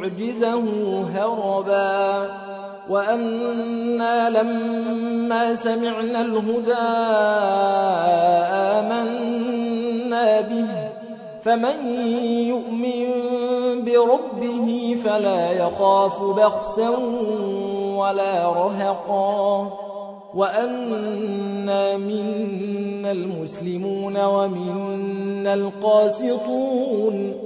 نعجزه هربا وأنا لما سمعنا الهدى آمنا به فمن يؤمن بربه فلا يخاف بخسا ولا رهقا. وأنا منا المسلمون ومنا القاسطون.